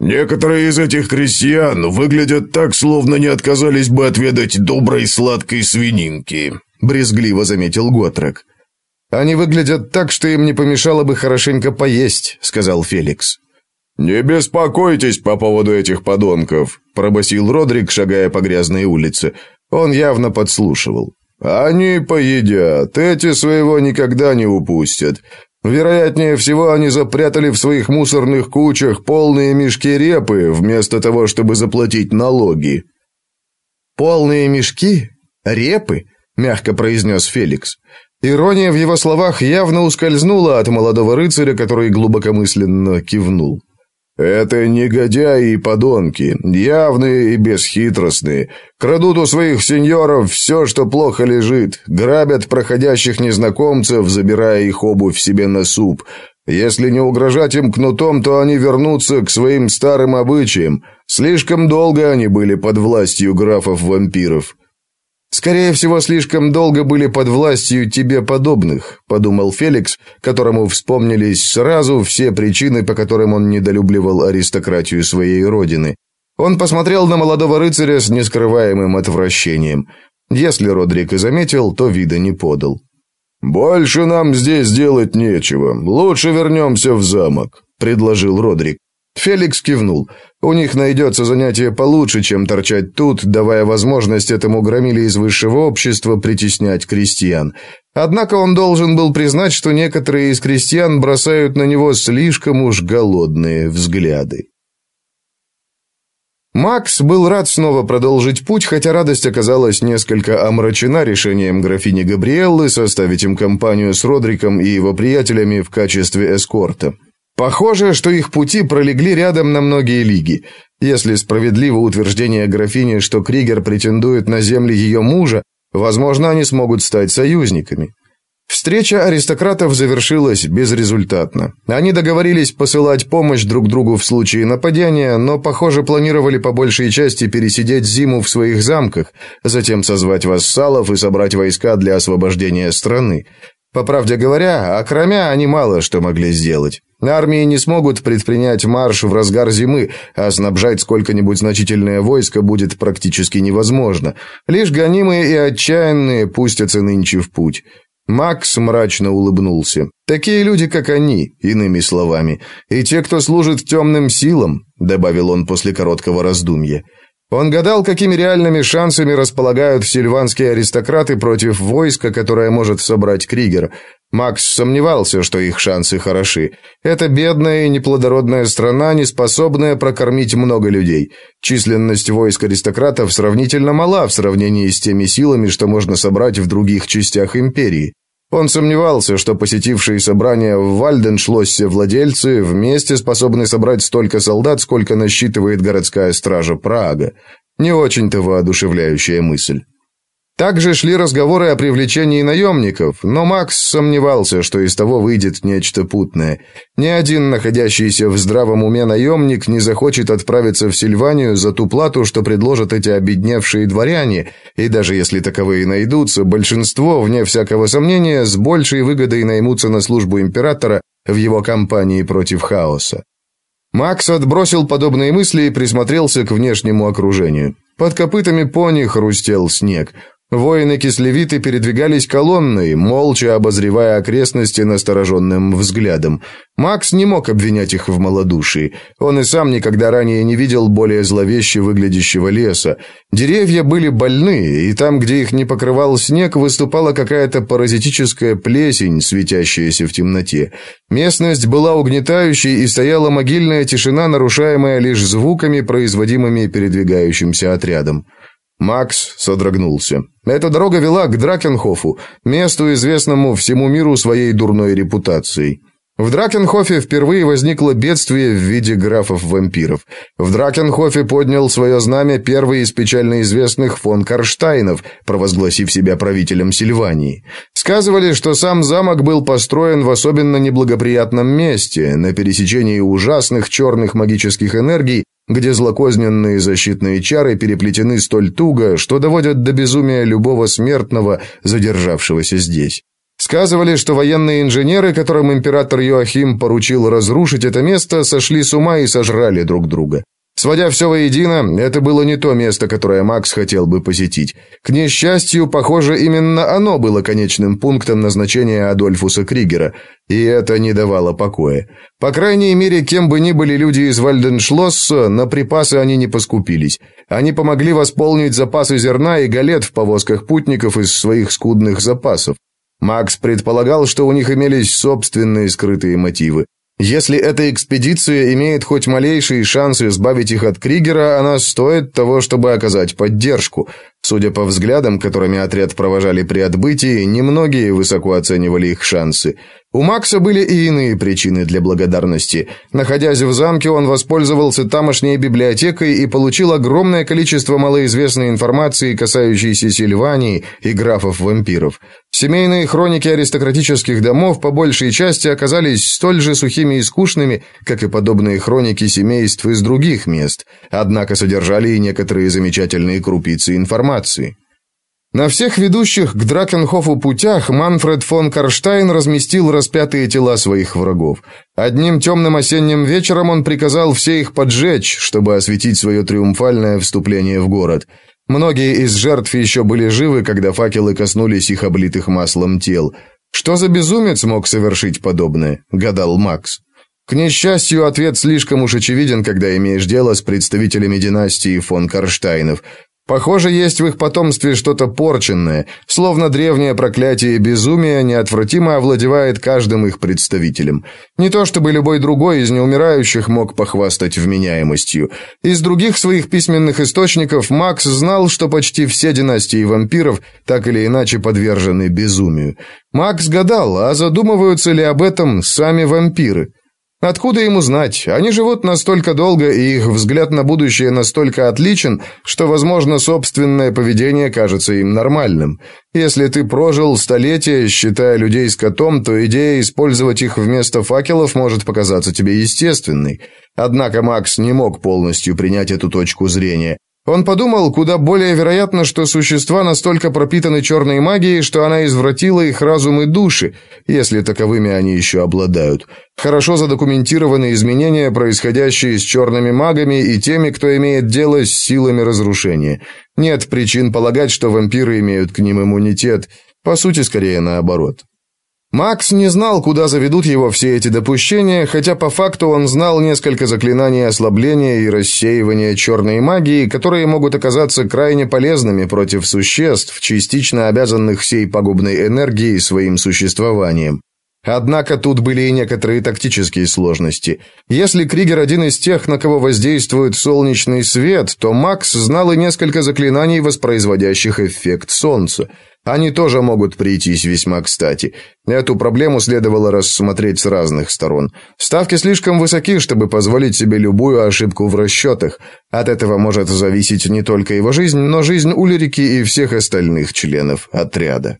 S2: Некоторые из этих крестьян выглядят так, словно не отказались бы отведать доброй сладкой свининки,
S1: брезгливо заметил Готрек. Они выглядят так, что им не помешало бы хорошенько поесть, сказал Феликс.
S2: Не беспокойтесь по поводу этих подонков, пробасил Родрик, шагая по грязной улице. Он явно подслушивал. Они поедят, эти своего никогда не упустят. Вероятнее всего, они запрятали в своих мусорных кучах полные мешки репы, вместо того, чтобы заплатить налоги.
S1: Полные мешки? Репы? мягко произнес Феликс. Ирония в его словах явно ускользнула от молодого рыцаря, который глубокомысленно кивнул.
S2: Это негодяи и подонки, явные и бесхитростные. Крадут у своих сеньоров все, что плохо лежит, грабят проходящих незнакомцев, забирая их обувь себе на суп. Если не угрожать им кнутом, то они вернутся к своим старым обычаям. Слишком долго они были под властью графов-вампиров.
S1: Скорее всего, слишком долго были под властью тебе подобных, подумал Феликс, которому вспомнились сразу все причины, по которым он недолюбливал аристократию своей родины. Он посмотрел на молодого рыцаря с нескрываемым отвращением. Если Родрик и заметил, то вида не подал.
S2: Больше нам здесь делать нечего. Лучше вернемся в замок, предложил Родрик.
S1: Феликс кивнул. У них найдется занятие получше, чем торчать тут, давая возможность этому громиле из высшего общества притеснять крестьян. Однако он должен был признать, что некоторые из крестьян бросают на него слишком уж голодные взгляды. Макс был рад снова продолжить путь, хотя радость оказалась несколько омрачена решением графини Габриэллы составить им компанию с Родриком и его приятелями в качестве эскорта. Похоже, что их пути пролегли рядом на многие лиги. Если справедливо утверждение графини, что Кригер претендует на земли ее мужа, возможно, они смогут стать союзниками. Встреча аристократов завершилась безрезультатно. Они договорились посылать помощь друг другу в случае нападения, но, похоже, планировали по большей части пересидеть зиму в своих замках, затем созвать вассалов и собрать войска для освобождения страны. По правде говоря, окромя они мало что могли сделать. Армии не смогут предпринять марш в разгар зимы, а снабжать сколько-нибудь значительное войско будет практически невозможно. Лишь гонимые и отчаянные пустятся нынче в путь. Макс мрачно улыбнулся. Такие люди, как они, иными словами, и те, кто служит темным силам, добавил он после короткого раздумья. Он гадал, какими реальными шансами располагают сильванские аристократы против войска, которое может собрать Кригер. Макс сомневался, что их шансы хороши. Это бедная и неплодородная страна, не способная прокормить много людей. Численность войск аристократов сравнительно мала в сравнении с теми силами, что можно собрать в других частях империи. Он сомневался, что посетившие собрание в Вальденшлоссе владельцы вместе способны собрать столько солдат, сколько насчитывает городская стража Прага. Не очень-то воодушевляющая мысль. Также шли разговоры о привлечении наемников, но Макс сомневался, что из того выйдет нечто путное. Ни один находящийся в здравом уме наемник не захочет отправиться в Сильванию за ту плату, что предложат эти обедневшие дворяне, и даже если таковые найдутся, большинство, вне всякого сомнения, с большей выгодой наймутся на службу императора в его кампании против хаоса. Макс отбросил подобные мысли и присмотрелся к внешнему окружению. Под копытами пони хрустел снег. Воины-кислевиты передвигались колонной, молча обозревая окрестности настороженным взглядом. Макс не мог обвинять их в малодушии. Он и сам никогда ранее не видел более зловеще выглядящего леса. Деревья были больны, и там, где их не покрывал снег, выступала какая-то паразитическая плесень, светящаяся в темноте. Местность была угнетающей, и стояла могильная тишина, нарушаемая лишь звуками, производимыми передвигающимся отрядом. Макс содрогнулся. Эта дорога вела к Дракенхофу, месту, известному всему миру своей дурной репутацией. В Дракенхофе впервые возникло бедствие в виде графов-вампиров. В Дракенхофе поднял свое знамя первый из печально известных фон Карштайнов, провозгласив себя правителем Сильвании. Сказывали, что сам замок был построен в особенно неблагоприятном месте, на пересечении ужасных черных магических энергий, где злокозненные защитные чары переплетены столь туго, что доводят до безумия любого смертного, задержавшегося здесь. Сказывали, что военные инженеры, которым император Йоахим поручил разрушить это место, сошли с ума и сожрали друг друга. Сводя все воедино, это было не то место, которое Макс хотел бы посетить. К несчастью, похоже, именно оно было конечным пунктом назначения Адольфуса Кригера, и это не давало покоя. По крайней мере, кем бы ни были люди из Вальденшлосса, на припасы они не поскупились. Они помогли восполнить запасы зерна и галет в повозках путников из своих скудных запасов. Макс предполагал, что у них имелись собственные скрытые мотивы. Если эта экспедиция имеет хоть малейшие шансы избавить их от Кригера, она стоит того, чтобы оказать поддержку. Судя по взглядам, которыми отряд провожали при отбытии, немногие высоко оценивали их шансы. У Макса были и иные причины для благодарности. Находясь в замке, он воспользовался тамошней библиотекой и получил огромное количество малоизвестной информации, касающейся Сильвании и графов-вампиров. Семейные хроники аристократических домов по большей части оказались столь же сухими и скучными, как и подобные хроники семейств из других мест, однако содержали и некоторые замечательные крупицы информации. На всех ведущих к Дракенхофу путях Манфред фон Карштайн разместил распятые тела своих врагов. Одним темным осенним вечером он приказал все их поджечь, чтобы осветить свое триумфальное вступление в город. Многие из жертв еще были живы, когда факелы коснулись их облитых маслом тел. Что за безумец мог совершить подобное, гадал Макс. К несчастью, ответ слишком уж очевиден, когда имеешь дело с представителями династии фон Карштайнов. Похоже, есть в их потомстве что-то порченное, словно древнее проклятие безумия неотвратимо овладевает каждым их представителем. Не то чтобы любой другой из неумирающих мог похвастать вменяемостью. Из других своих письменных источников Макс знал, что почти все династии вампиров так или иначе подвержены безумию. Макс гадал, а задумываются ли об этом сами вампиры? Откуда ему знать? Они живут настолько долго, и их взгляд на будущее настолько отличен, что, возможно, собственное поведение кажется им нормальным. Если ты прожил столетия, считая людей скотом, то идея использовать их вместо факелов может показаться тебе естественной. Однако Макс не мог полностью принять эту точку зрения. Он подумал, куда более вероятно, что существа настолько пропитаны черной магией, что она извратила их разум и души, если таковыми они еще обладают. Хорошо задокументированы изменения, происходящие с черными магами и теми, кто имеет дело с силами разрушения. Нет причин полагать, что вампиры имеют к ним иммунитет, по сути, скорее наоборот. Макс не знал, куда заведут его все эти допущения, хотя по факту он знал несколько заклинаний ослабления и рассеивания черной магии, которые могут оказаться крайне полезными против существ, частично обязанных всей пагубной энергией своим существованием. Однако тут были и некоторые тактические сложности. Если Кригер один из тех, на кого воздействует солнечный свет, то Макс знал и несколько заклинаний, воспроизводящих эффект солнца – они тоже могут прийтись весьма кстати. Эту проблему следовало рассмотреть с разных сторон. Ставки слишком высоки, чтобы позволить себе любую ошибку в расчетах. От этого может зависеть не только его жизнь, но жизнь Ульрики и всех остальных членов отряда.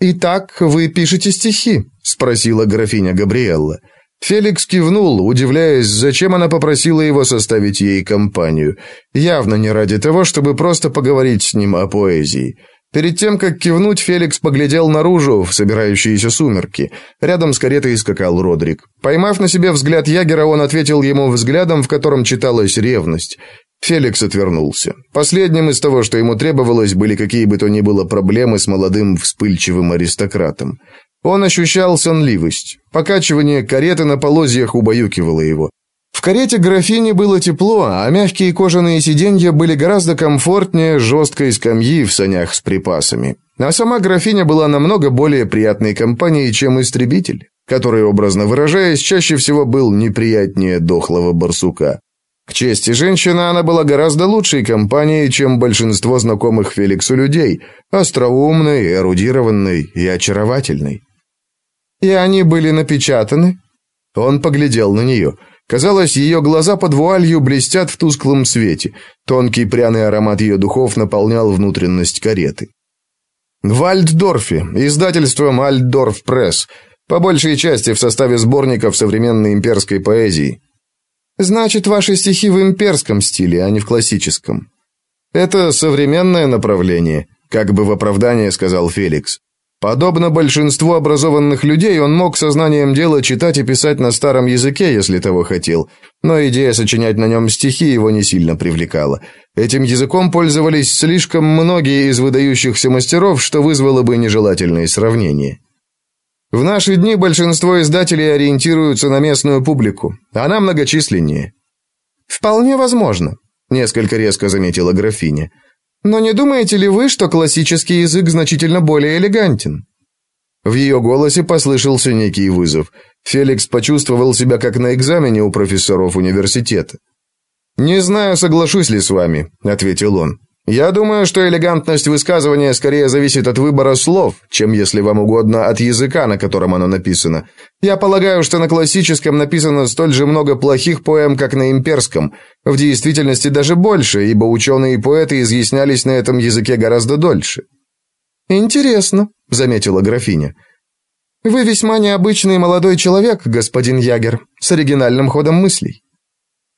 S1: «Итак, вы пишете стихи?» – спросила графиня Габриэлла. Феликс кивнул, удивляясь, зачем она попросила его составить ей компанию. Явно не ради того, чтобы просто поговорить с ним о поэзии. Перед тем, как кивнуть, Феликс поглядел наружу, в собирающиеся сумерки. Рядом с каретой скакал Родрик. Поймав на себе взгляд Ягера, он ответил ему взглядом, в котором читалась ревность. Феликс отвернулся. Последним из того, что ему требовалось, были какие бы то ни было проблемы с молодым вспыльчивым аристократом. Он ощущал сонливость. Покачивание кареты на полозьях убаюкивало его. В карете графини было тепло, а мягкие кожаные сиденья были гораздо комфортнее жесткой скамьи в санях с припасами. А сама графиня была намного более приятной компанией, чем истребитель, который, образно выражаясь, чаще всего был неприятнее дохлого барсука. К чести женщины, она была гораздо лучшей компанией, чем большинство знакомых Феликсу людей, остроумной, эрудированной и очаровательной. «И они были напечатаны?» Он поглядел на нее. Казалось, ее глаза под вуалью блестят в тусклом свете. Тонкий пряный аромат ее духов наполнял внутренность кареты. В Альтдорфе, издательством Альтдорф Пресс, по большей части в составе сборников современной имперской поэзии. Значит, ваши стихи в имперском стиле, а не в классическом. Это современное направление, как бы в оправдание сказал Феликс. Подобно большинству образованных людей, он мог сознанием дела читать и писать на старом языке, если того хотел, но идея сочинять на нем стихи его не сильно привлекала. Этим языком пользовались слишком многие из выдающихся мастеров, что вызвало бы нежелательные сравнения. В наши дни большинство издателей ориентируются на местную публику, она многочисленнее. Вполне возможно, несколько резко заметила графиня. Но не думаете ли вы, что классический язык значительно более элегантен? В ее голосе послышался некий вызов. Феликс почувствовал себя как на экзамене у профессоров университета. «Не знаю, соглашусь ли с вами», — ответил он. Я думаю, что элегантность высказывания скорее зависит от выбора слов, чем, если вам угодно, от языка, на котором оно написано. Я полагаю, что на классическом написано столь же много плохих поэм, как на имперском. В действительности даже больше, ибо ученые и поэты изъяснялись на этом языке гораздо дольше. Интересно, заметила графиня. Вы весьма необычный молодой человек, господин Ягер, с оригинальным ходом мыслей.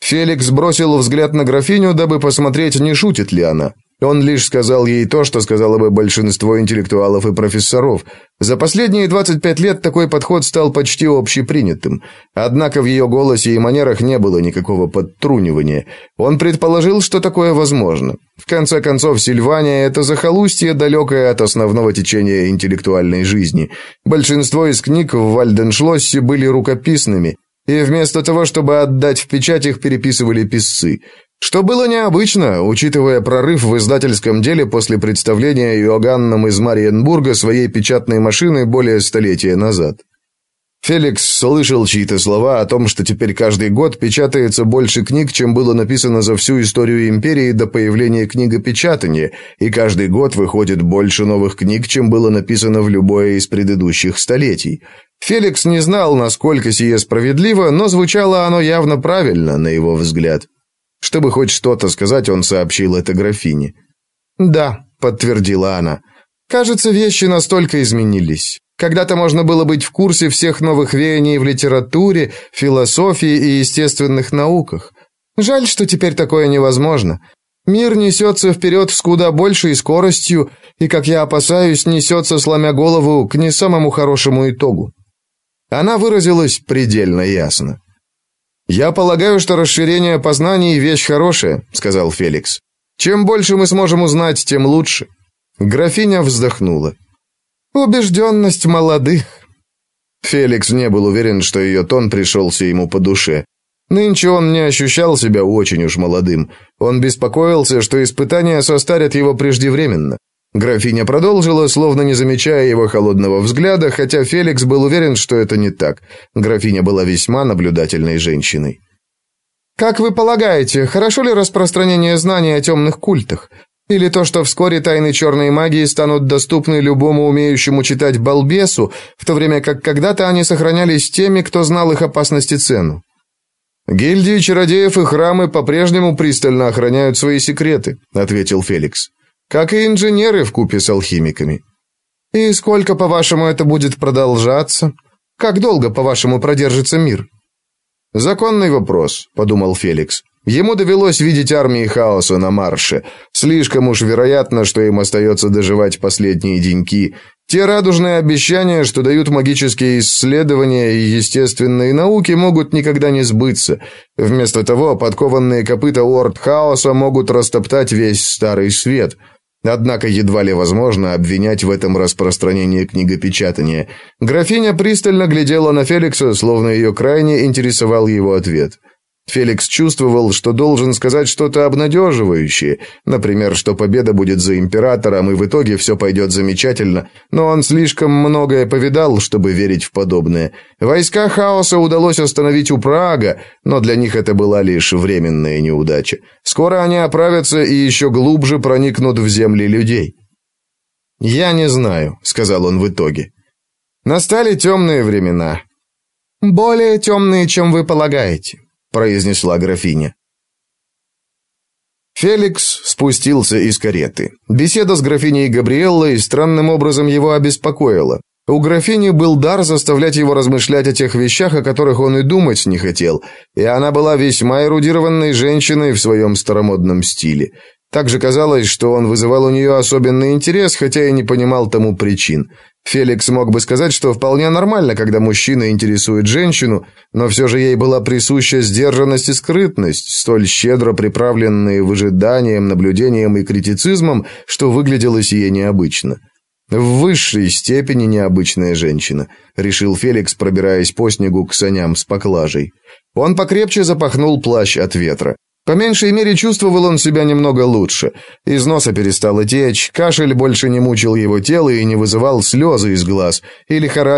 S1: Феликс бросил взгляд на графиню, дабы посмотреть, не шутит ли она. Он лишь сказал ей то, что сказало бы большинство интеллектуалов и профессоров. За последние 25 лет такой подход стал почти общепринятым. Однако в ее голосе и манерах не было никакого подтрунивания. Он предположил, что такое возможно. В конце концов, Сильвания – это захолустье, далекое от основного течения интеллектуальной жизни. Большинство из книг в Вальденшлоссе были рукописными, и вместо того, чтобы отдать в печать, их переписывали писцы. Что было необычно, учитывая прорыв в издательском деле после представления Иоганном из Мариенбурга своей печатной машины более столетия назад. Феликс слышал чьи-то слова о том, что теперь каждый год печатается больше книг, чем было написано за всю историю империи до появления книгопечатания, и каждый год выходит больше новых книг, чем было написано в любое из предыдущих столетий. Феликс не знал, насколько сие справедливо, но звучало оно явно правильно, на его взгляд. Чтобы хоть что-то сказать, он сообщил это графине. «Да», — подтвердила она, — «кажется, вещи настолько изменились. Когда-то можно было быть в курсе всех новых веяний в литературе, философии и естественных науках. Жаль, что теперь такое невозможно. Мир несется вперед с куда большей скоростью и, как я опасаюсь, несется, сломя голову, к не самому хорошему итогу. Она выразилась предельно ясно. «Я полагаю, что расширение познаний – вещь хорошая», – сказал Феликс. «Чем больше мы сможем узнать, тем лучше». Графиня вздохнула. «Убежденность молодых». Феликс не был уверен, что ее тон пришелся ему по душе. Нынче он не ощущал себя очень уж молодым. Он беспокоился, что испытания состарят его преждевременно. Графиня продолжила, словно не замечая его холодного взгляда, хотя Феликс был уверен, что это не так. Графиня была весьма наблюдательной женщиной. «Как вы полагаете, хорошо ли распространение знаний о темных культах? Или то, что вскоре тайны черной магии станут доступны любому умеющему читать балбесу, в то время как когда-то они сохранялись теми, кто знал их опасность и цену?» «Гильдии чародеев и храмы по-прежнему пристально охраняют свои секреты», — ответил Феликс как и инженеры в купе с алхимиками. И сколько, по-вашему, это будет продолжаться? Как долго, по-вашему, продержится мир? Законный вопрос, подумал Феликс. Ему довелось видеть армии хаоса на марше. Слишком уж вероятно, что им остается доживать последние деньки. Те радужные обещания, что дают магические исследования и естественные науки, могут никогда не сбыться. Вместо того, подкованные копыта Орд Хаоса могут растоптать весь старый свет – Однако едва ли возможно обвинять в этом распространение книгопечатания. Графиня пристально глядела на Феликса, словно ее крайне интересовал его ответ. Феликс чувствовал, что должен сказать что-то обнадеживающее, например, что победа будет за императором и в итоге все пойдет замечательно, но он слишком многое повидал, чтобы верить в подобное. Войска хаоса удалось остановить у Прага, но для них это была лишь временная неудача. Скоро они оправятся и еще глубже проникнут в земли людей. «Я не знаю», — сказал он в итоге. «Настали темные времена». «Более темные, чем вы полагаете», произнесла графиня. Феликс спустился из кареты. Беседа с графиней Габриэллой странным образом его обеспокоила. У графини был дар заставлять его размышлять о тех вещах, о которых он и думать не хотел, и она была весьма эрудированной женщиной в своем старомодном стиле. Также казалось, что он вызывал у нее особенный интерес, хотя и не понимал тому причин. Феликс мог бы сказать, что вполне нормально, когда мужчина интересует женщину, но все же ей была присуща сдержанность и скрытность, столь щедро приправленные выжиданием, наблюдением и критицизмом, что выглядело сие необычно. В высшей степени необычная женщина, решил Феликс, пробираясь по снегу к саням с поклажей. Он покрепче запахнул плащ от ветра. По меньшей мере чувствовал он себя немного лучше. Из носа перестало течь, кашель больше не мучил его тело и не вызывал слезы из глаз, и лихорадка